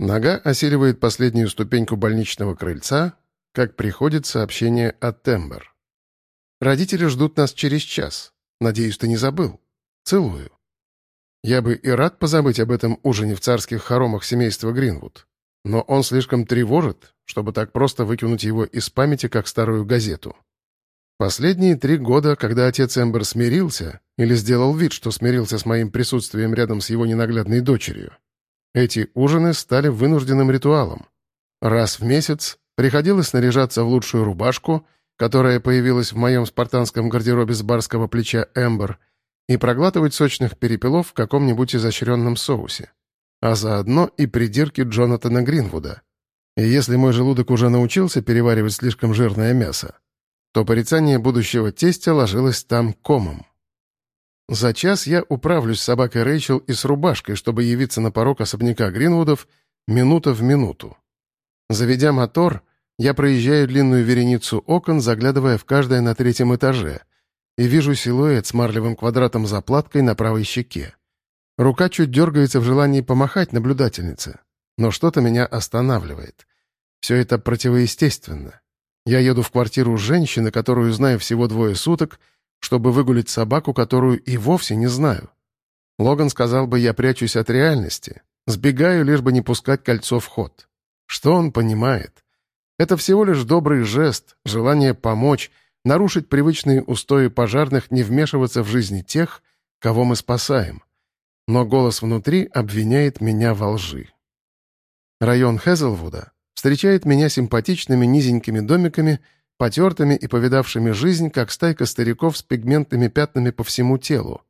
Нога осиливает последнюю ступеньку больничного крыльца, как приходит сообщение от Тембер. «Родители ждут нас через час. Надеюсь, ты не забыл. Целую». Я бы и рад позабыть об этом ужине в царских хоромах семейства Гринвуд, но он слишком тревожит, чтобы так просто выкинуть его из памяти, как старую газету. Последние три года, когда отец Эмбер смирился, или сделал вид, что смирился с моим присутствием рядом с его ненаглядной дочерью, эти ужины стали вынужденным ритуалом. Раз в месяц приходилось снаряжаться в лучшую рубашку, которая появилась в моем спартанском гардеробе с барского плеча Эмбер, и проглатывать сочных перепелов в каком-нибудь изощренном соусе. А заодно и придирки Джонатана Гринвуда. И если мой желудок уже научился переваривать слишком жирное мясо, то порицание будущего тестя ложилось там комом. За час я управлюсь с собакой Рэйчел и с рубашкой, чтобы явиться на порог особняка Гринвудов минута в минуту. Заведя мотор, я проезжаю длинную вереницу окон, заглядывая в каждое на третьем этаже, и вижу силуэт с марлевым квадратом заплаткой на правой щеке. Рука чуть дергается в желании помахать наблюдательнице, но что-то меня останавливает. Все это противоестественно. Я еду в квартиру женщины, которую знаю всего двое суток, чтобы выгулить собаку, которую и вовсе не знаю. Логан сказал бы, я прячусь от реальности, сбегаю, лишь бы не пускать кольцо в ход. Что он понимает? Это всего лишь добрый жест, желание помочь, нарушить привычные устои пожарных, не вмешиваться в жизни тех, кого мы спасаем. Но голос внутри обвиняет меня во лжи. Район Хезелвуда встречает меня симпатичными низенькими домиками — потертыми и повидавшими жизнь, как стайка стариков с пигментными пятнами по всему телу.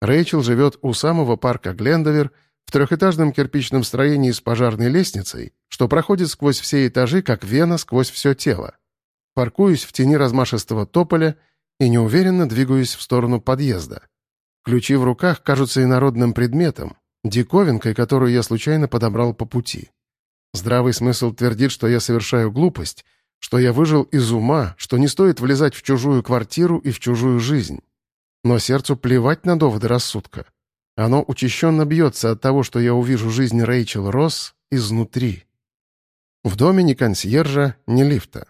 Рэйчел живет у самого парка Глендовер в трехэтажном кирпичном строении с пожарной лестницей, что проходит сквозь все этажи, как вена сквозь все тело. Паркуюсь в тени размашистого тополя и неуверенно двигаюсь в сторону подъезда. Ключи в руках кажутся инородным предметом, диковинкой, которую я случайно подобрал по пути. Здравый смысл твердит, что я совершаю глупость, что я выжил из ума, что не стоит влезать в чужую квартиру и в чужую жизнь. Но сердцу плевать на доводы рассудка. Оно учащенно бьется от того, что я увижу жизнь Рэйчел Росс изнутри. В доме ни консьержа, ни лифта.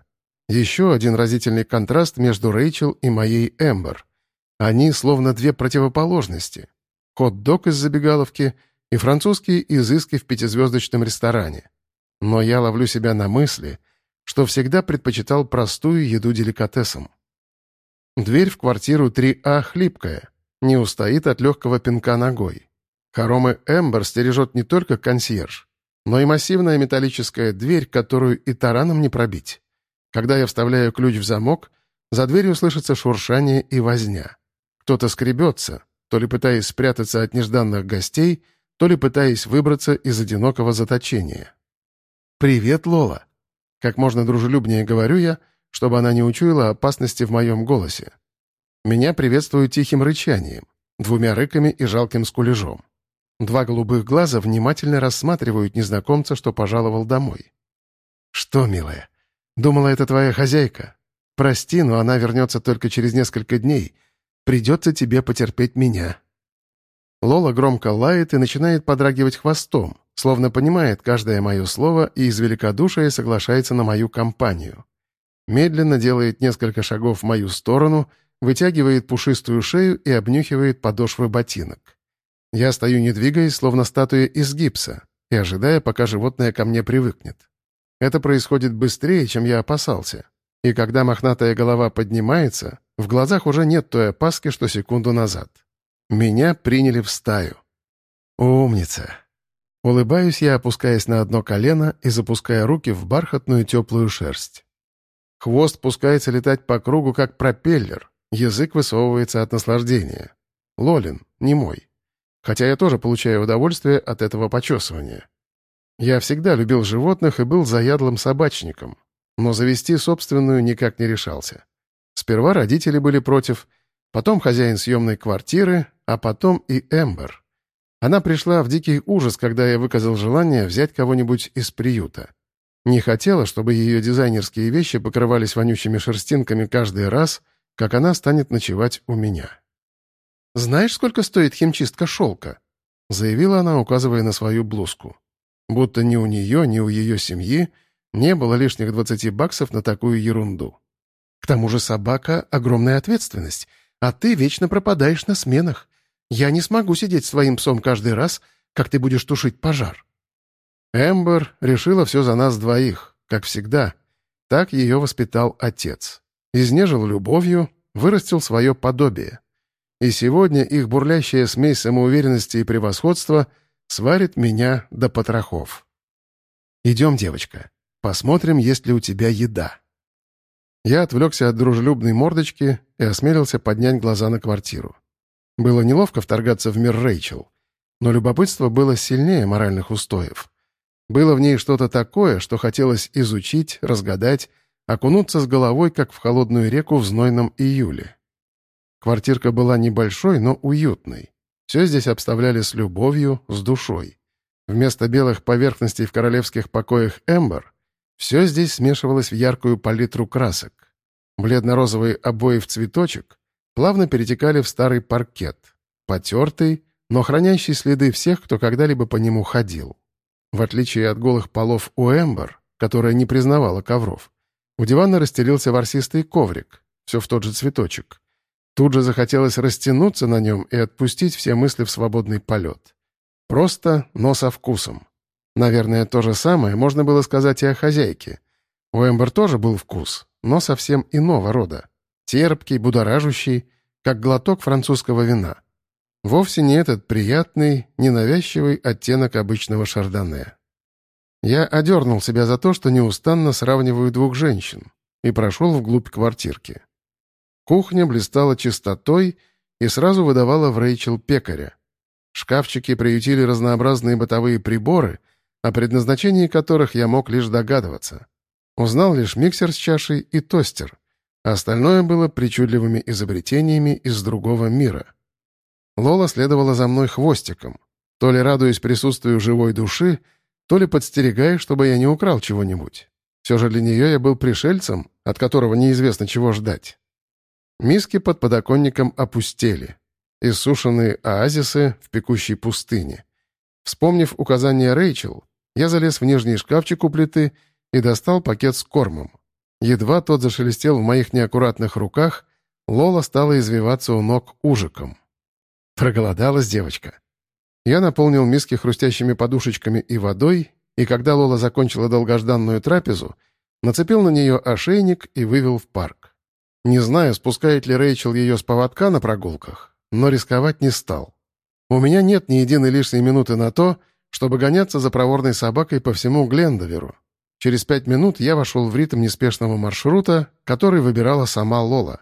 Еще один разительный контраст между Рэйчел и моей Эмбер. Они словно две противоположности. Хот-дог из забегаловки и французские изыски в пятизвездочном ресторане. Но я ловлю себя на мысли — что всегда предпочитал простую еду деликатесом. Дверь в квартиру 3А хлипкая, не устоит от легкого пинка ногой. Хоромы Эмбер стережет не только консьерж, но и массивная металлическая дверь, которую и тараном не пробить. Когда я вставляю ключ в замок, за дверью слышится шуршание и возня. Кто-то скребется, то ли пытаясь спрятаться от нежданных гостей, то ли пытаясь выбраться из одинокого заточения. «Привет, Лола!» Как можно дружелюбнее говорю я, чтобы она не учуяла опасности в моем голосе. Меня приветствуют тихим рычанием, двумя рыками и жалким скулежом. Два голубых глаза внимательно рассматривают незнакомца, что пожаловал домой. «Что, милая? Думала, это твоя хозяйка. Прости, но она вернется только через несколько дней. Придется тебе потерпеть меня». Лола громко лает и начинает подрагивать хвостом, словно понимает каждое мое слово и из великодушия соглашается на мою компанию. Медленно делает несколько шагов в мою сторону, вытягивает пушистую шею и обнюхивает подошвы ботинок. Я стою не двигаясь, словно статуя из гипса, и ожидая, пока животное ко мне привыкнет. Это происходит быстрее, чем я опасался. И когда мохнатая голова поднимается, в глазах уже нет той опаски, что секунду назад. Меня приняли в стаю. Умница. Улыбаюсь я, опускаясь на одно колено и запуская руки в бархатную теплую шерсть. Хвост пускается летать по кругу, как пропеллер. Язык высовывается от наслаждения. Лолин, не мой. Хотя я тоже получаю удовольствие от этого почесывания. Я всегда любил животных и был заядлым собачником, но завести собственную никак не решался. Сперва родители были против, потом хозяин съемной квартиры, а потом и Эмбер — она пришла в дикий ужас, когда я выказал желание взять кого-нибудь из приюта. Не хотела, чтобы ее дизайнерские вещи покрывались вонючими шерстинками каждый раз, как она станет ночевать у меня. «Знаешь, сколько стоит химчистка шелка?» — заявила она, указывая на свою блузку. Будто ни у нее, ни у ее семьи не было лишних 20 баксов на такую ерунду. К тому же собака — огромная ответственность, а ты вечно пропадаешь на сменах. Я не смогу сидеть с твоим псом каждый раз, как ты будешь тушить пожар». Эмбер решила все за нас двоих, как всегда. Так ее воспитал отец. Изнежил любовью, вырастил свое подобие. И сегодня их бурлящая смесь самоуверенности и превосходства сварит меня до потрохов. «Идем, девочка, посмотрим, есть ли у тебя еда». Я отвлекся от дружелюбной мордочки и осмелился поднять глаза на квартиру. Было неловко вторгаться в мир Рэйчел, но любопытство было сильнее моральных устоев. Было в ней что-то такое, что хотелось изучить, разгадать, окунуться с головой, как в холодную реку в знойном июле. Квартирка была небольшой, но уютной. Все здесь обставляли с любовью, с душой. Вместо белых поверхностей в королевских покоях Эмбер все здесь смешивалось в яркую палитру красок. Бледно-розовые обои в цветочек плавно перетекали в старый паркет, потертый, но хранящий следы всех, кто когда-либо по нему ходил. В отличие от голых полов у Эмбер, которая не признавала ковров, у дивана расстелился ворсистый коврик, все в тот же цветочек. Тут же захотелось растянуться на нем и отпустить все мысли в свободный полет. Просто, но со вкусом. Наверное, то же самое можно было сказать и о хозяйке. У Эмбер тоже был вкус, но совсем иного рода. Терпкий, будоражущий, как глоток французского вина. Вовсе не этот приятный, ненавязчивый оттенок обычного шардоне. Я одернул себя за то, что неустанно сравниваю двух женщин, и прошел вглубь квартирки. Кухня блистала чистотой и сразу выдавала в Рэйчел пекаря. Шкафчики приютили разнообразные бытовые приборы — о предназначении которых я мог лишь догадываться. Узнал лишь миксер с чашей и тостер, остальное было причудливыми изобретениями из другого мира. Лола следовала за мной хвостиком, то ли радуясь присутствию живой души, то ли подстерегая, чтобы я не украл чего-нибудь. Все же для нее я был пришельцем, от которого неизвестно чего ждать. Миски под подоконником опустели. Иссушенные оазисы в пекущей пустыне. Вспомнив указание Рэйчел, я залез в нижний шкафчик у плиты и достал пакет с кормом. Едва тот зашелестел в моих неаккуратных руках, Лола стала извиваться у ног ужиком. Проголодалась девочка. Я наполнил миски хрустящими подушечками и водой, и когда Лола закончила долгожданную трапезу, нацепил на нее ошейник и вывел в парк. Не знаю, спускает ли Рэйчел ее с поводка на прогулках, но рисковать не стал. У меня нет ни единой лишней минуты на то, чтобы гоняться за проворной собакой по всему Глендоверу. Через пять минут я вошел в ритм неспешного маршрута, который выбирала сама Лола.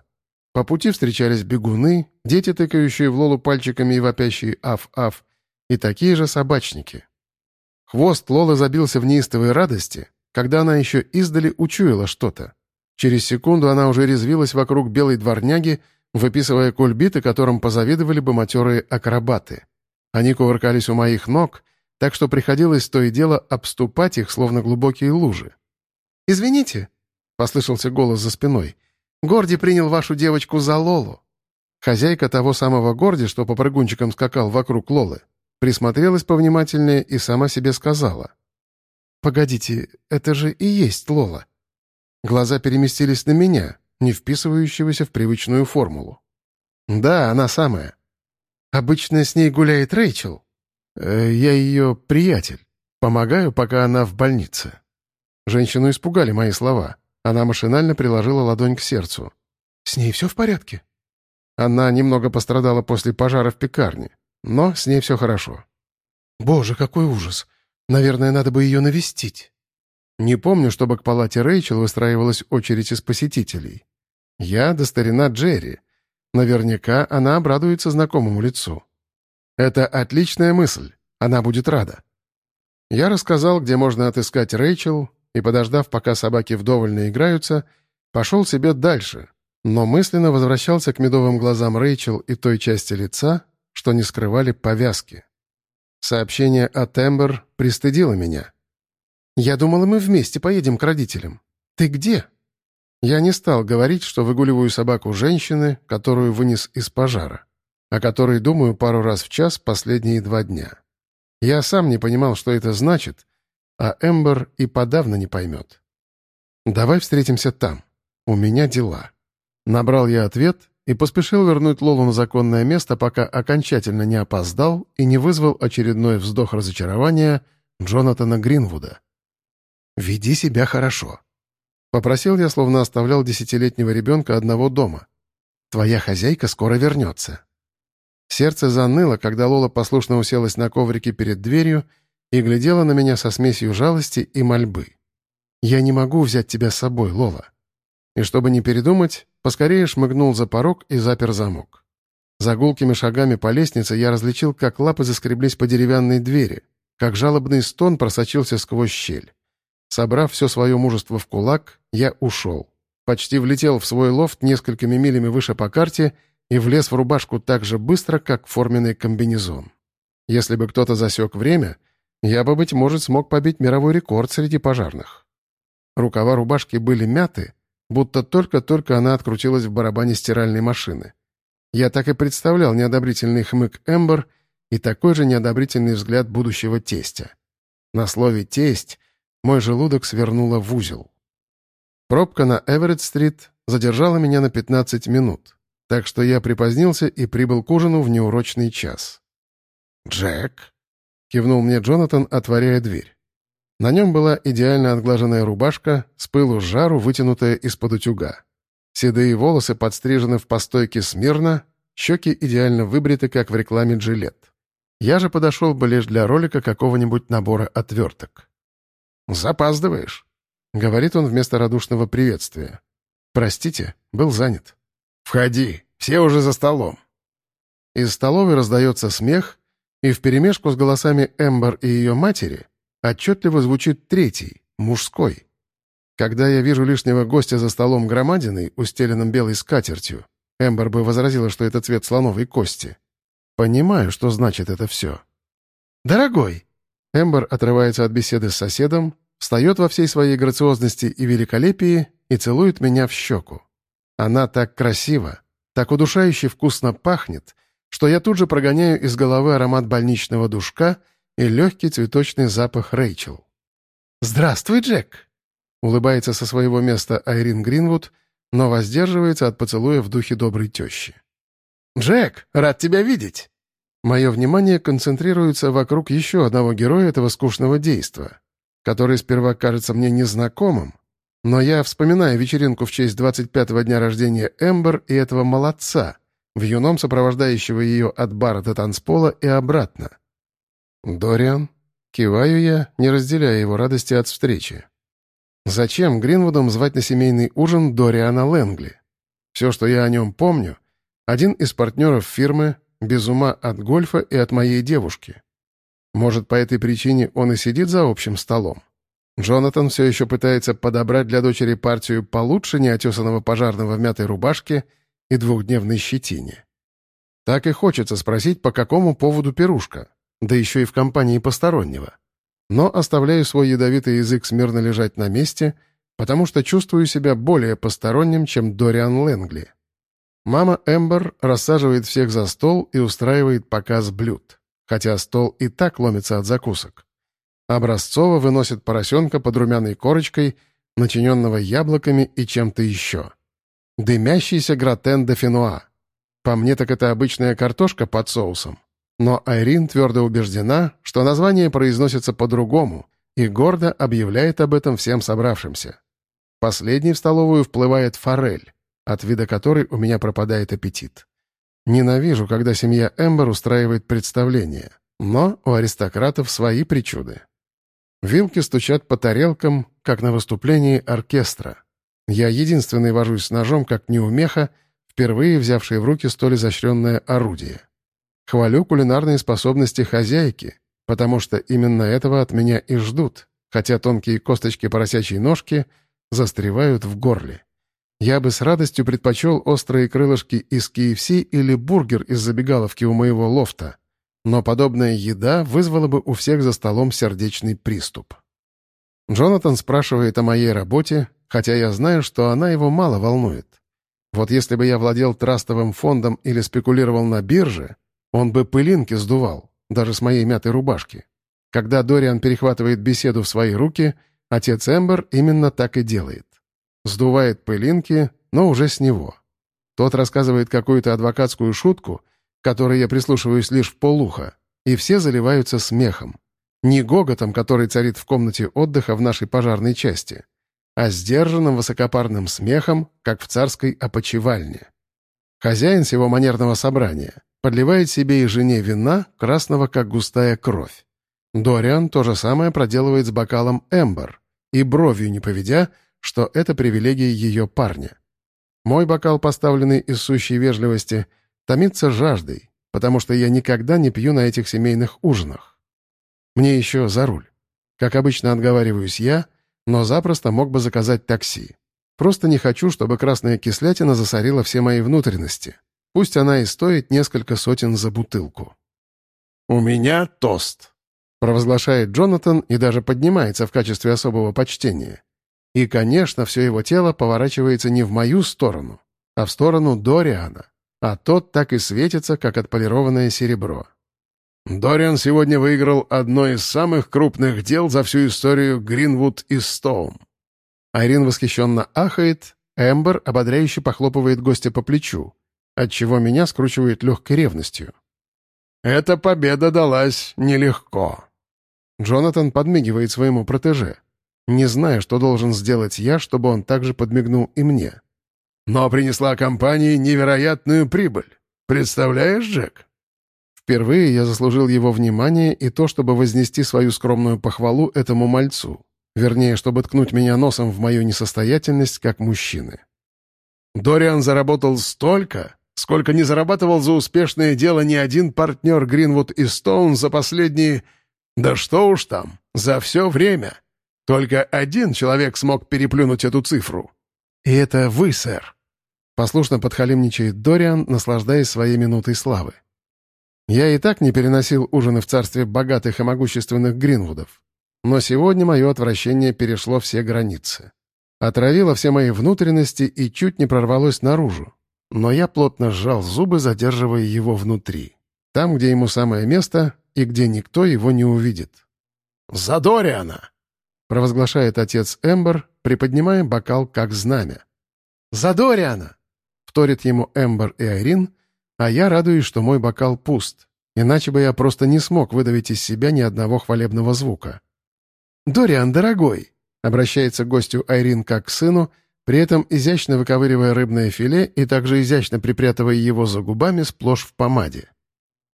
По пути встречались бегуны, дети, тыкающие в Лолу пальчиками и вопящие «аф-аф», и такие же собачники. Хвост Лолы забился в неистовой радости, когда она еще издали учуяла что-то. Через секунду она уже резвилась вокруг белой дворняги, выписывая кульбиты, которым позавидовали бы матерые акробаты. Они кувыркались у моих ног, так что приходилось то и дело обступать их, словно глубокие лужи. «Извините», — послышался голос за спиной, — «Горди принял вашу девочку за Лолу». Хозяйка того самого Горди, что по прыгунчикам скакал вокруг Лолы, присмотрелась повнимательнее и сама себе сказала. «Погодите, это же и есть Лола». Глаза переместились на меня, не вписывающегося в привычную формулу. «Да, она самая. Обычно с ней гуляет Рэйчел», «Я ее приятель. Помогаю, пока она в больнице». Женщину испугали мои слова. Она машинально приложила ладонь к сердцу. «С ней все в порядке?» Она немного пострадала после пожара в пекарне, но с ней все хорошо. «Боже, какой ужас! Наверное, надо бы ее навестить». Не помню, чтобы к палате Рэйчел выстраивалась очередь из посетителей. Я до старина Джерри. Наверняка она обрадуется знакомому лицу. Это отличная мысль. Она будет рада. Я рассказал, где можно отыскать Рэйчел, и, подождав, пока собаки вдоволь наиграются, пошел себе дальше, но мысленно возвращался к медовым глазам Рэйчел и той части лица, что не скрывали повязки. Сообщение от Эмбер пристыдило меня. «Я думала, мы вместе поедем к родителям. Ты где?» Я не стал говорить, что выгуливаю собаку женщины, которую вынес из пожара о которой думаю пару раз в час последние два дня. Я сам не понимал, что это значит, а Эмбер и подавно не поймет. «Давай встретимся там. У меня дела». Набрал я ответ и поспешил вернуть Лолу на законное место, пока окончательно не опоздал и не вызвал очередной вздох разочарования Джонатана Гринвуда. «Веди себя хорошо», — попросил я, словно оставлял десятилетнего ребенка одного дома. «Твоя хозяйка скоро вернется». Сердце заныло, когда Лола послушно уселась на коврике перед дверью и глядела на меня со смесью жалости и мольбы. «Я не могу взять тебя с собой, Лола». И чтобы не передумать, поскорее шмыгнул за порог и запер замок. За гулкими шагами по лестнице я различил, как лапы заскреблись по деревянной двери, как жалобный стон просочился сквозь щель. Собрав все свое мужество в кулак, я ушел. Почти влетел в свой лофт несколькими милями выше по карте — и влез в рубашку так же быстро, как форменный комбинезон. Если бы кто-то засек время, я бы, быть может, смог побить мировой рекорд среди пожарных. Рукава рубашки были мяты, будто только-только она открутилась в барабане стиральной машины. Я так и представлял неодобрительный хмык Эмбер и такой же неодобрительный взгляд будущего тестя. На слове «тесть» мой желудок свернуло в узел. Пробка на Эверетт-стрит задержала меня на 15 минут так что я припозднился и прибыл к ужину в неурочный час. «Джек?» — кивнул мне Джонатан, отворяя дверь. На нем была идеально отглаженная рубашка, с пылу с жару, вытянутая из-под утюга. Седые волосы подстрижены в постойке смирно, щеки идеально выбриты, как в рекламе «Джилет». Я же подошел бы лишь для ролика какого-нибудь набора отверток. «Запаздываешь», — говорит он вместо радушного приветствия. «Простите, был занят». «Входи, все уже за столом». Из столовой раздается смех, и вперемешку с голосами Эмбер и ее матери отчетливо звучит третий, мужской. Когда я вижу лишнего гостя за столом громадиной, устеленным белой скатертью, Эмбер бы возразила, что это цвет слоновой кости. Понимаю, что значит это все. «Дорогой!» Эмбер отрывается от беседы с соседом, встает во всей своей грациозности и великолепии и целует меня в щеку. Она так красива, так удушающе вкусно пахнет, что я тут же прогоняю из головы аромат больничного душка и легкий цветочный запах Рэйчел. «Здравствуй, Джек!» — улыбается со своего места Айрин Гринвуд, но воздерживается от поцелуя в духе доброй тещи. «Джек, рад тебя видеть!» Мое внимание концентрируется вокруг еще одного героя этого скучного действа, который сперва кажется мне незнакомым, но я вспоминаю вечеринку в честь 25-го дня рождения Эмбер и этого молодца, в юном сопровождающего ее от бара до танцпола и обратно. «Дориан?» Киваю я, не разделяя его радости от встречи. Зачем Гринвудом звать на семейный ужин Дориана Лэнгли? Все, что я о нем помню, один из партнеров фирмы, без ума от гольфа и от моей девушки. Может, по этой причине он и сидит за общим столом? Джонатан все еще пытается подобрать для дочери партию получше неотесанного пожарного в мятой рубашке и двухдневной щетине. Так и хочется спросить, по какому поводу пирушка, да еще и в компании постороннего. Но оставляю свой ядовитый язык смирно лежать на месте, потому что чувствую себя более посторонним, чем Дориан Лэнгли. Мама Эмбер рассаживает всех за стол и устраивает показ блюд, хотя стол и так ломится от закусок. Образцово выносит поросенка под румяной корочкой, начиненного яблоками и чем-то еще. Дымящийся гратен де фенуа. По мне так это обычная картошка под соусом. Но Айрин твердо убеждена, что название произносится по-другому и гордо объявляет об этом всем собравшимся. Последней в столовую вплывает форель, от вида которой у меня пропадает аппетит. Ненавижу, когда семья Эмбер устраивает представление, но у аристократов свои причуды. Вилки стучат по тарелкам, как на выступлении оркестра. Я единственный вожусь с ножом, как неумеха, впервые взявший в руки столь изощренное орудие. Хвалю кулинарные способности хозяйки, потому что именно этого от меня и ждут, хотя тонкие косточки поросячьей ножки застревают в горле. Я бы с радостью предпочел острые крылышки из KFC или бургер из забегаловки у моего лофта — но подобная еда вызвала бы у всех за столом сердечный приступ. Джонатан спрашивает о моей работе, хотя я знаю, что она его мало волнует. Вот если бы я владел трастовым фондом или спекулировал на бирже, он бы пылинки сдувал, даже с моей мятой рубашки. Когда Дориан перехватывает беседу в свои руки, отец Эмбер именно так и делает. Сдувает пылинки, но уже с него. Тот рассказывает какую-то адвокатскую шутку, которой я прислушиваюсь лишь в полуха, и все заливаются смехом. Не гоготом, который царит в комнате отдыха в нашей пожарной части, а сдержанным высокопарным смехом, как в царской опочивальне. Хозяин всего манерного собрания подливает себе и жене вина, красного как густая кровь. Дориан то же самое проделывает с бокалом Эмбер, и бровью не поведя, что это привилегия ее парня. Мой бокал, поставленный из сущей вежливости, томится жаждой, потому что я никогда не пью на этих семейных ужинах. Мне еще за руль. Как обычно отговариваюсь я, но запросто мог бы заказать такси. Просто не хочу, чтобы красная кислятина засорила все мои внутренности. Пусть она и стоит несколько сотен за бутылку. «У меня тост», — провозглашает Джонатан и даже поднимается в качестве особого почтения. И, конечно, все его тело поворачивается не в мою сторону, а в сторону Дориана, а тот так и светится, как отполированное серебро. Дориан сегодня выиграл одно из самых крупных дел за всю историю Гринвуд и Стоун. Айрин восхищенно ахает, Эмбер ободряюще похлопывает гостя по плечу, отчего меня скручивает легкой ревностью. «Эта победа далась нелегко». Джонатан подмигивает своему протеже, не зная, что должен сделать я, чтобы он также подмигнул и мне. «Но принесла компании невероятную прибыль. Представляешь, Джек?» Впервые я заслужил его внимание и то, чтобы вознести свою скромную похвалу этому мальцу. Вернее, чтобы ткнуть меня носом в мою несостоятельность как мужчины. Дориан заработал столько, сколько не зарабатывал за успешное дело ни один партнер Гринвуд и Стоун за последние... Да что уж там, за все время. Только один человек смог переплюнуть эту цифру. И это вы, сэр. Послушно подхалимничает Дориан, наслаждаясь своей минутой славы. Я и так не переносил ужины в царстве богатых и могущественных Гринвудов. Но сегодня мое отвращение перешло все границы. Отравило все мои внутренности и чуть не прорвалось наружу. Но я плотно сжал зубы, задерживая его внутри. Там, где ему самое место и где никто его не увидит. «За Дориана!» — провозглашает отец Эмбер, приподнимая бокал как знамя. «За Дориана!» — вторит ему Эмбер и Айрин, а я радуюсь, что мой бокал пуст, иначе бы я просто не смог выдавить из себя ни одного хвалебного звука. «Дориан, дорогой!» — обращается к гостю Айрин как к сыну, при этом изящно выковыривая рыбное филе и также изящно припрятывая его за губами сплошь в помаде.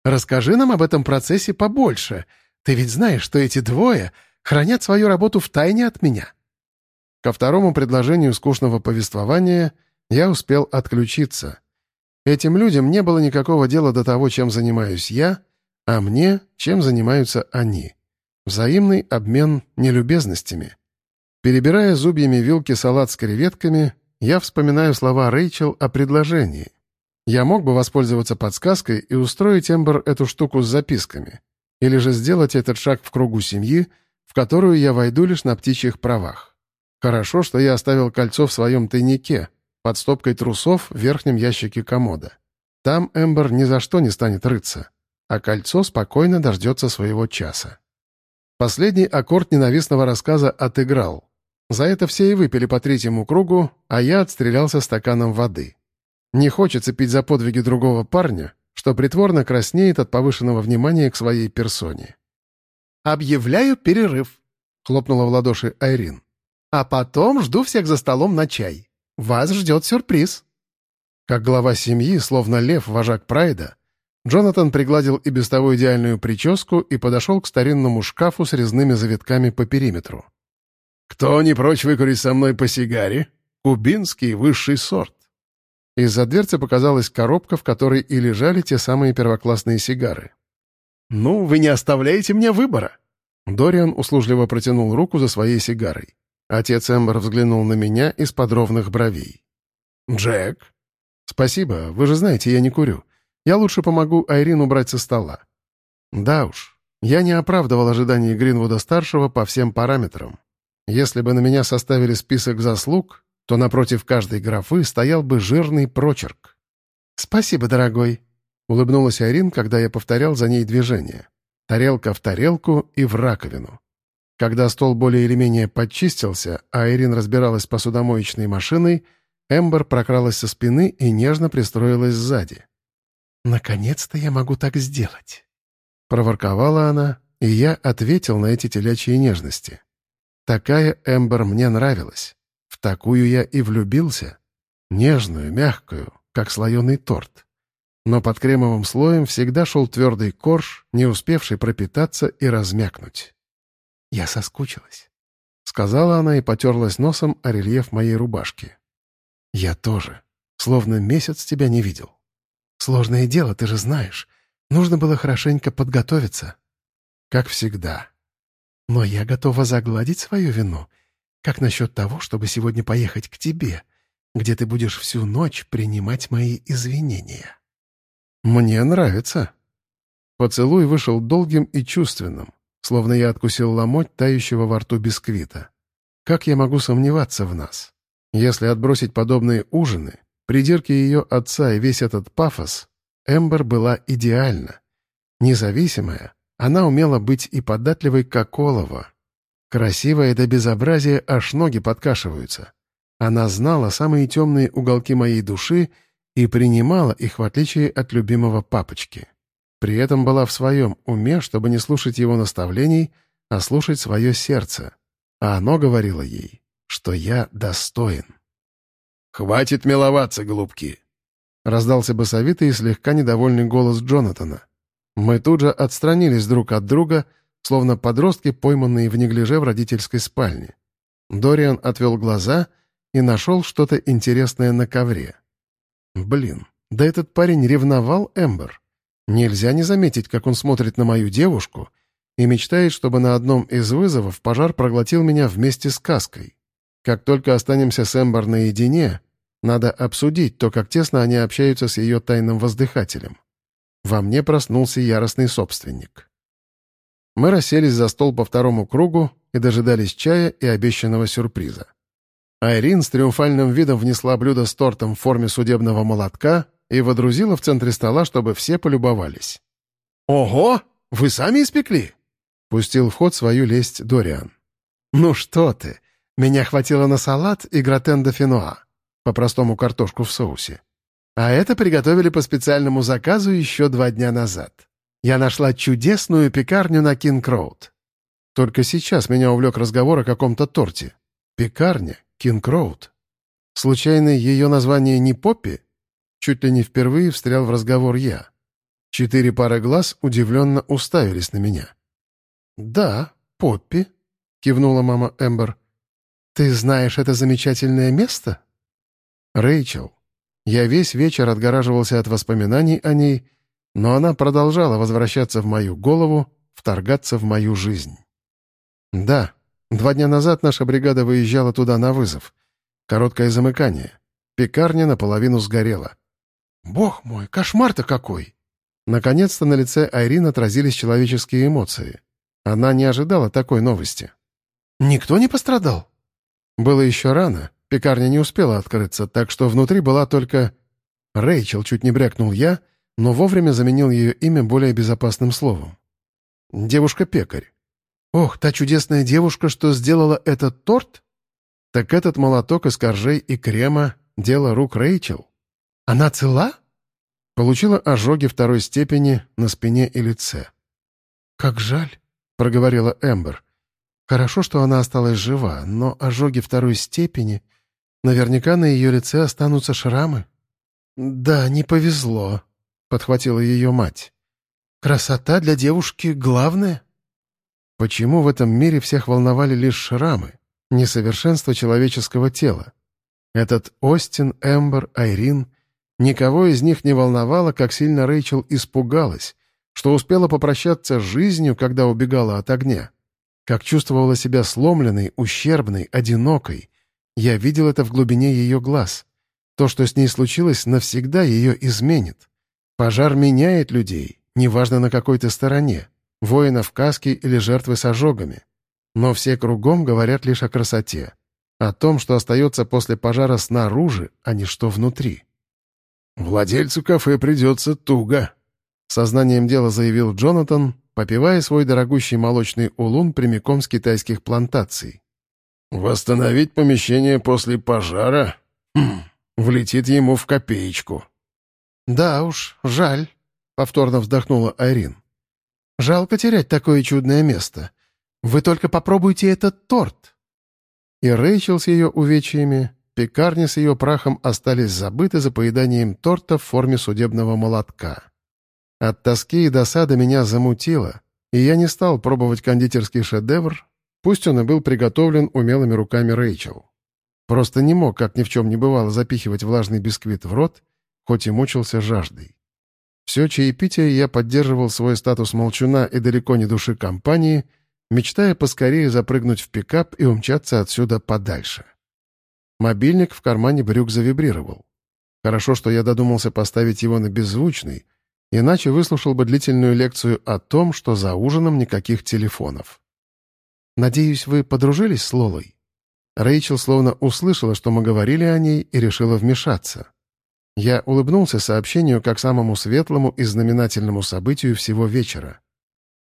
«Расскажи нам об этом процессе побольше. Ты ведь знаешь, что эти двое хранят свою работу в тайне от меня». Ко второму предложению скучного повествования я успел отключиться. Этим людям не было никакого дела до того, чем занимаюсь я, а мне, чем занимаются они. Взаимный обмен нелюбезностями. Перебирая зубьями вилки салат с креветками, я вспоминаю слова Рэйчел о предложении. Я мог бы воспользоваться подсказкой и устроить Эмбер эту штуку с записками. Или же сделать этот шаг в кругу семьи, в которую я войду лишь на птичьих правах. Хорошо, что я оставил кольцо в своем тайнике, под стопкой трусов в верхнем ящике комода. Там Эмбер ни за что не станет рыться, а кольцо спокойно дождется своего часа. Последний аккорд ненавистного рассказа отыграл. За это все и выпили по третьему кругу, а я отстрелялся стаканом воды. Не хочется пить за подвиги другого парня, что притворно краснеет от повышенного внимания к своей персоне. «Объявляю перерыв», — хлопнула в ладоши Айрин. «А потом жду всех за столом на чай. Вас ждет сюрприз». Как глава семьи, словно лев, вожак Прайда, Джонатан пригладил и без того идеальную прическу и подошел к старинному шкафу с резными завитками по периметру. «Кто не прочь выкурить со мной по сигаре? Кубинский высший сорт». Из-за дверцы показалась коробка, в которой и лежали те самые первоклассные сигары. «Ну, вы не оставляете мне выбора!» Дориан услужливо протянул руку за своей сигарой. Отец Эмбер взглянул на меня из-под ровных бровей. «Джек?» «Спасибо, вы же знаете, я не курю. Я лучше помогу Айрин убрать со стола. Да уж, я не оправдывал ожиданий Гринвуда-старшего по всем параметрам. Если бы на меня составили список заслуг, то напротив каждой графы стоял бы жирный прочерк. «Спасибо, дорогой», — улыбнулась Айрин, когда я повторял за ней движение. Тарелка в тарелку и в раковину. Когда стол более или менее подчистился, а Ирин разбиралась с посудомоечной машиной, Эмбер прокралась со спины и нежно пристроилась сзади. «Наконец-то я могу так сделать!» Проворковала она, и я ответил на эти телячьи нежности. Такая Эмбер мне нравилась. В такую я и влюбился. Нежную, мягкую, как слоеный торт. Но под кремовым слоем всегда шел твердый корж, не успевший пропитаться и размякнуть. «Я соскучилась», — сказала она и потерлась носом о рельеф моей рубашки. «Я тоже. Словно месяц тебя не видел. Сложное дело, ты же знаешь. Нужно было хорошенько подготовиться. Как всегда. Но я готова загладить свою вину. Как насчет того, чтобы сегодня поехать к тебе, где ты будешь всю ночь принимать мои извинения?» «Мне нравится». Поцелуй вышел долгим и чувственным, словно я откусил ломоть тающего во рту бисквита. Как я могу сомневаться в нас? Если отбросить подобные ужины, придирки ее отца и весь этот пафос, Эмбер была идеальна. Независимая, она умела быть и податливой, как олово. Красивая до безобразия аж ноги подкашиваются. Она знала самые темные уголки моей души и принимала их в отличие от любимого папочки. При этом была в своем уме, чтобы не слушать его наставлений, а слушать свое сердце. А оно говорило ей, что я достоин. «Хватит миловаться, голубки!» Раздался басовитый и слегка недовольный голос Джонатана. Мы тут же отстранились друг от друга, словно подростки, пойманные в неглиже в родительской спальне. Дориан отвел глаза и нашел что-то интересное на ковре. Блин, да этот парень ревновал Эмбер. Нельзя не заметить, как он смотрит на мою девушку и мечтает, чтобы на одном из вызовов пожар проглотил меня вместе с каской. Как только останемся с Эмбер наедине, надо обсудить то, как тесно они общаются с ее тайным воздыхателем. Во мне проснулся яростный собственник. Мы расселись за стол по второму кругу и дожидались чая и обещанного сюрприза. Айрин с триумфальным видом внесла блюдо с тортом в форме судебного молотка и водрузила в центре стола, чтобы все полюбовались. «Ого! Вы сами испекли?» — пустил в ход свою лесть Дориан. «Ну что ты! Меня хватило на салат и gratin dauphinois, по-простому картошку в соусе. А это приготовили по специальному заказу еще два дня назад. Я нашла чудесную пекарню на Кинг-Роуд. Только сейчас меня увлек разговор о каком-то торте. Пекарня Кинг-Роуд. Случайно ее название не Поппи? Чуть ли не впервые встрял в разговор я. Четыре пары глаз удивленно уставились на меня. «Да, Поппи», — кивнула мама Эмбер. «Ты знаешь это замечательное место?» «Рэйчел». Я весь вечер отгораживался от воспоминаний о ней, но она продолжала возвращаться в мою голову, вторгаться в мою жизнь. «Да, Два дня назад наша бригада выезжала туда на вызов. Короткое замыкание. Пекарня наполовину сгорела. «Бог мой, кошмар-то какой!» Наконец-то на лице Айрин отразились человеческие эмоции. Она не ожидала такой новости. «Никто не пострадал?» Было еще рано. Пекарня не успела открыться, так что внутри была только... Рэйчел чуть не брякнул я, но вовремя заменил ее имя более безопасным словом. Девушка-пекарь. «Ох, та чудесная девушка, что сделала этот торт?» «Так этот молоток из коржей и крема — дело рук Рэйчел. Она цела?» Получила ожоги второй степени на спине и лице. «Как жаль», — проговорила Эмбер. «Хорошо, что она осталась жива, но ожоги второй степени... Наверняка на ее лице останутся шрамы». «Да, не повезло», — подхватила ее мать. «Красота для девушки главное». Почему в этом мире всех волновали лишь шрамы, несовершенство человеческого тела? Этот Остин, Эмбер, Айрин — никого из них не волновало, как сильно Рэйчел испугалась, что успела попрощаться с жизнью, когда убегала от огня. Как чувствовала себя сломленной, ущербной, одинокой. Я видел это в глубине ее глаз. То, что с ней случилось, навсегда ее изменит. Пожар меняет людей, неважно на какой то стороне воина в каске или жертвы с ожогами. Но все кругом говорят лишь о красоте, о том, что остается после пожара снаружи, а не что внутри. «Владельцу кафе придется туго», — сознанием дела заявил Джонатан, попивая свой дорогущий молочный улун прямиком с китайских плантаций. «Восстановить помещение после пожара? Хм, влетит ему в копеечку». «Да уж, жаль», — повторно вздохнула Айрин. «Жалко терять такое чудное место. Вы только попробуйте этот торт». И Рэйчел с ее увечьями, пекарни с ее прахом остались забыты за поеданием торта в форме судебного молотка. От тоски и досады меня замутило, и я не стал пробовать кондитерский шедевр, пусть он и был приготовлен умелыми руками Рэйчел. Просто не мог, как ни в чем не бывало, запихивать влажный бисквит в рот, хоть и мучился жаждой. Все чаепитие я поддерживал свой статус молчуна и далеко не души компании, мечтая поскорее запрыгнуть в пикап и умчаться отсюда подальше. Мобильник в кармане брюк завибрировал. Хорошо, что я додумался поставить его на беззвучный, иначе выслушал бы длительную лекцию о том, что за ужином никаких телефонов. «Надеюсь, вы подружились с Лолой?» Рэйчел словно услышала, что мы говорили о ней, и решила вмешаться. Я улыбнулся сообщению как самому светлому и знаменательному событию всего вечера.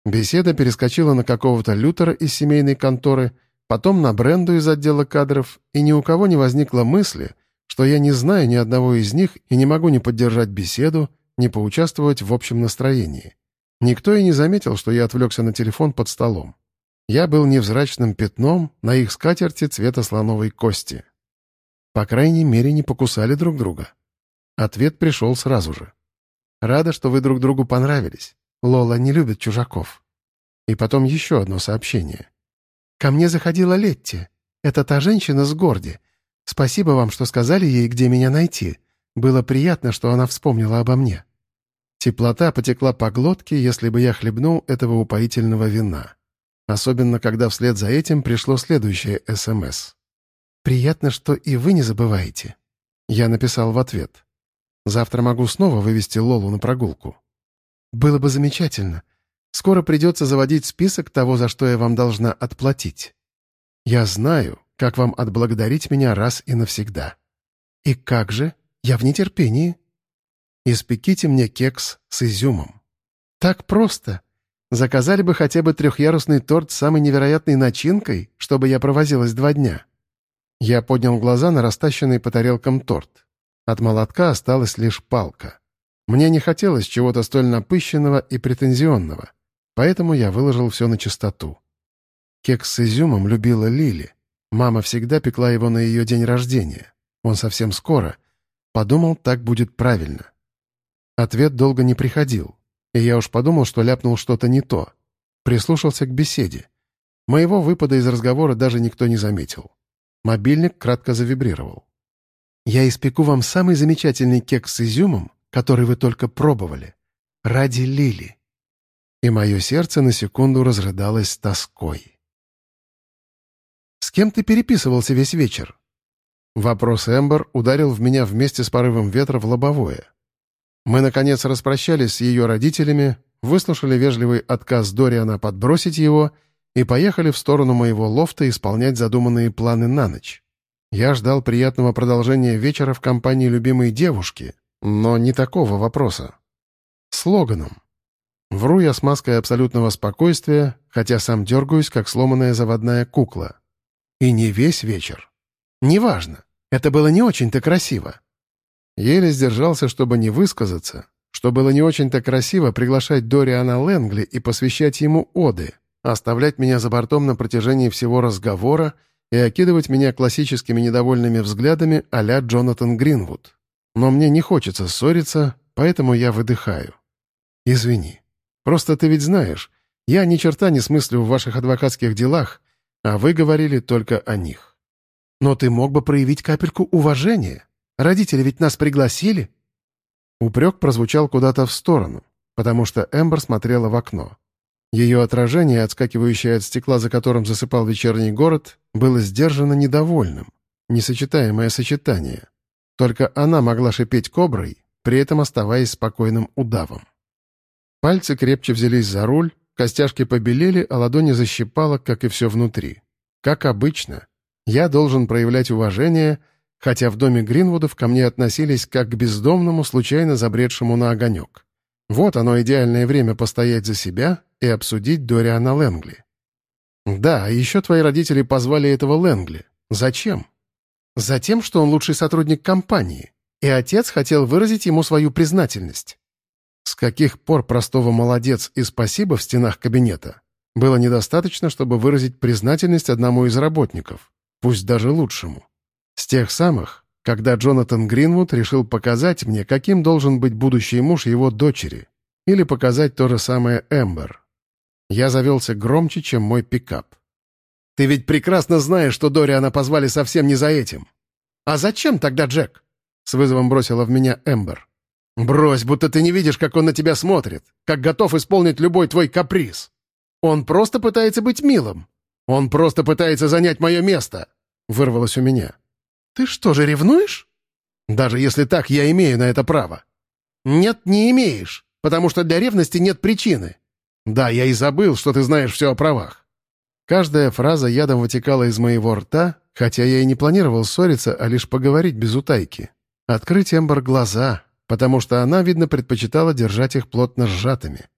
Беседа перескочила на какого-то Лютера из семейной конторы, потом на Бренду из отдела кадров, и ни у кого не возникло мысли, что я не знаю ни одного из них и не могу не поддержать беседу, не поучаствовать в общем настроении. Никто и не заметил, что я отвлекся на телефон под столом. Я был невзрачным пятном на их скатерти цвета слоновой кости. По крайней мере, не покусали друг друга. Ответ пришел сразу же. «Рада, что вы друг другу понравились. Лола не любит чужаков». И потом еще одно сообщение. «Ко мне заходила Летти. Это та женщина с Горди. Спасибо вам, что сказали ей, где меня найти. Было приятно, что она вспомнила обо мне». Теплота потекла по глотке, если бы я хлебнул этого упоительного вина. Особенно, когда вслед за этим пришло следующее СМС. «Приятно, что и вы не забываете». Я написал в ответ. «Завтра могу снова вывести Лолу на прогулку». «Было бы замечательно. Скоро придется заводить список того, за что я вам должна отплатить. Я знаю, как вам отблагодарить меня раз и навсегда». «И как же? Я в нетерпении». Испеките мне кекс с изюмом. Так просто. Заказали бы хотя бы трехъярусный торт с самой невероятной начинкой, чтобы я провозилась два дня. Я поднял глаза на растащенный по тарелкам торт. От молотка осталась лишь палка. Мне не хотелось чего-то столь напыщенного и претензионного, поэтому я выложил все на чистоту. Кекс с изюмом любила Лили. Мама всегда пекла его на ее день рождения. Он совсем скоро. Подумал, так будет правильно. Ответ долго не приходил, и я уж подумал, что ляпнул что-то не то. Прислушался к беседе. Моего выпада из разговора даже никто не заметил. Мобильник кратко завибрировал. «Я испеку вам самый замечательный кекс с изюмом, который вы только пробовали. Ради Лили». И мое сердце на секунду разрыдалось тоской. «С кем ты переписывался весь вечер?» Вопрос Эмбер ударил в меня вместе с порывом ветра в лобовое. Мы, наконец, распрощались с ее родителями, выслушали вежливый отказ Дориана подбросить его и поехали в сторону моего лофта исполнять задуманные планы на ночь. Я ждал приятного продолжения вечера в компании любимой девушки, но не такого вопроса. Слоганом. Вру я с маской абсолютного спокойствия, хотя сам дергаюсь, как сломанная заводная кукла. И не весь вечер. Неважно. Это было не очень-то красиво. Еле сдержался, чтобы не высказаться, что было не очень-то красиво приглашать Дориана Лэнгли и посвящать ему оды, оставлять меня за бортом на протяжении всего разговора и окидывать меня классическими недовольными взглядами а-ля Джонатан Гринвуд. Но мне не хочется ссориться, поэтому я выдыхаю. Извини. Просто ты ведь знаешь, я ни черта не смыслю в ваших адвокатских делах, а вы говорили только о них. Но ты мог бы проявить капельку уважения. Родители ведь нас пригласили». Упрек прозвучал куда-то в сторону, потому что Эмбер смотрела в окно. Ее отражение, отскакивающее от стекла, за которым засыпал вечерний город, было сдержанно недовольным. Несочетаемое сочетание. Только она могла шипеть коброй, при этом оставаясь спокойным удавом. Пальцы крепче взялись за руль, костяшки побелели, а ладони защипало, как и все внутри. Как обычно, я должен проявлять уважение — хотя в доме Гринвудов ко мне относились как к бездомному, случайно забредшему на огонек. Вот оно идеальное время постоять за себя и обсудить Дориана Лэнгли. Да, а еще твои родители позвали этого Лэнгли. Зачем? Затем, что он лучший сотрудник компании, и отец хотел выразить ему свою признательность. С каких пор простого «молодец» и «спасибо» в стенах кабинета было недостаточно, чтобы выразить признательность одному из работников, пусть даже лучшему. С тех самых, когда Джонатан Гринвуд решил показать мне, каким должен быть будущий муж его дочери, или показать то же самое Эмбер. Я завелся громче, чем мой пикап. «Ты ведь прекрасно знаешь, что Дориана позвали совсем не за этим. А зачем тогда Джек?» — с вызовом бросила в меня Эмбер. «Брось, будто ты не видишь, как он на тебя смотрит, как готов исполнить любой твой каприз. Он просто пытается быть милым. Он просто пытается занять мое место», — вырвалось у меня. «Ты что же, ревнуешь?» «Даже если так, я имею на это право». «Нет, не имеешь, потому что для ревности нет причины». «Да, я и забыл, что ты знаешь все о правах». Каждая фраза ядом вытекала из моего рта, хотя я и не планировал ссориться, а лишь поговорить без утайки. Открыть Эмбер глаза, потому что она, видно, предпочитала держать их плотно сжатыми.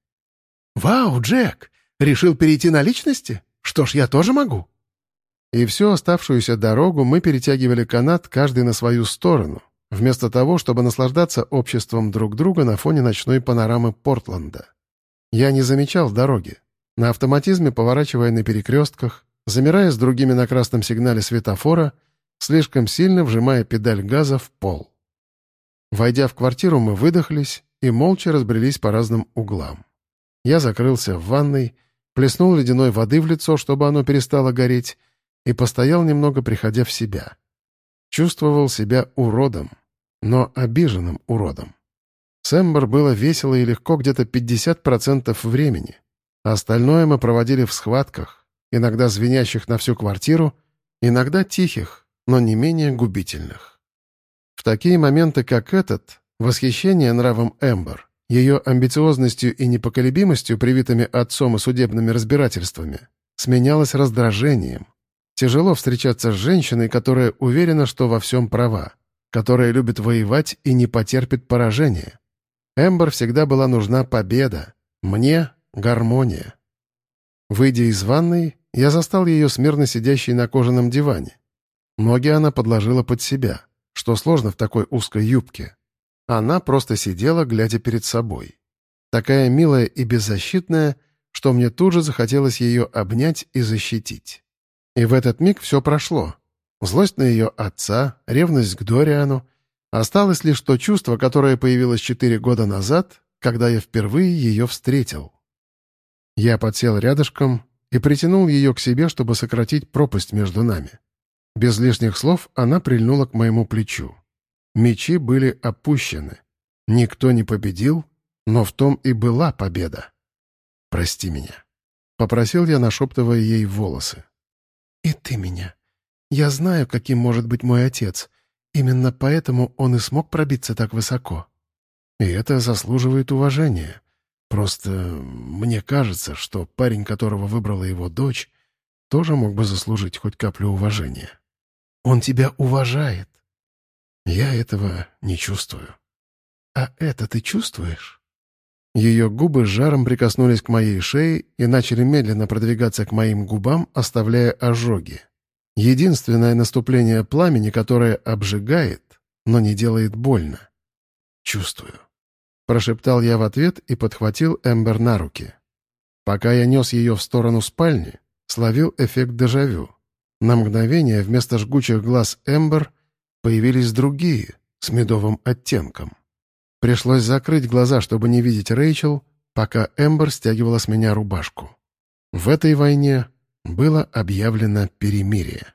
«Вау, Джек! Решил перейти на личности? Что ж, я тоже могу!» И всю оставшуюся дорогу мы перетягивали канат каждый на свою сторону, вместо того, чтобы наслаждаться обществом друг друга на фоне ночной панорамы Портленда. Я не замечал дороги. На автоматизме, поворачивая на перекрестках, замирая с другими на красном сигнале светофора, слишком сильно вжимая педаль газа в пол. Войдя в квартиру, мы выдохлись и молча разбрелись по разным углам. Я закрылся в ванной, плеснул ледяной воды в лицо, чтобы оно перестало гореть, и постоял немного, приходя в себя. Чувствовал себя уродом, но обиженным уродом. С было весело и легко где-то 50% времени. А остальное мы проводили в схватках, иногда звенящих на всю квартиру, иногда тихих, но не менее губительных. В такие моменты, как этот, восхищение нравом Эмбер, ее амбициозностью и непоколебимостью, привитыми отцом и судебными разбирательствами, сменялось раздражением, Тяжело встречаться с женщиной, которая уверена, что во всем права, которая любит воевать и не потерпит поражения. Эмбер всегда была нужна победа, мне — гармония. Выйдя из ванной, я застал ее смирно сидящей на кожаном диване. Ноги она подложила под себя, что сложно в такой узкой юбке. Она просто сидела, глядя перед собой. Такая милая и беззащитная, что мне тут же захотелось ее обнять и защитить. И в этот миг все прошло. Злость на ее отца, ревность к Дориану. Осталось лишь то чувство, которое появилось четыре года назад, когда я впервые ее встретил. Я подсел рядышком и притянул ее к себе, чтобы сократить пропасть между нами. Без лишних слов она прильнула к моему плечу. Мечи были опущены. Никто не победил, но в том и была победа. «Прости меня», — попросил я, нашептывая ей волосы. «И ты меня. Я знаю, каким может быть мой отец. Именно поэтому он и смог пробиться так высоко. И это заслуживает уважения. Просто мне кажется, что парень, которого выбрала его дочь, тоже мог бы заслужить хоть каплю уважения. Он тебя уважает. Я этого не чувствую. А это ты чувствуешь?» Ее губы с жаром прикоснулись к моей шее и начали медленно продвигаться к моим губам, оставляя ожоги. Единственное наступление пламени, которое обжигает, но не делает больно. «Чувствую», — прошептал я в ответ и подхватил Эмбер на руки. Пока я нес ее в сторону спальни, словил эффект дежавю. На мгновение вместо жгучих глаз Эмбер появились другие, с медовым оттенком. Пришлось закрыть глаза, чтобы не видеть Рэйчел, пока Эмбер стягивала с меня рубашку. В этой войне было объявлено перемирие.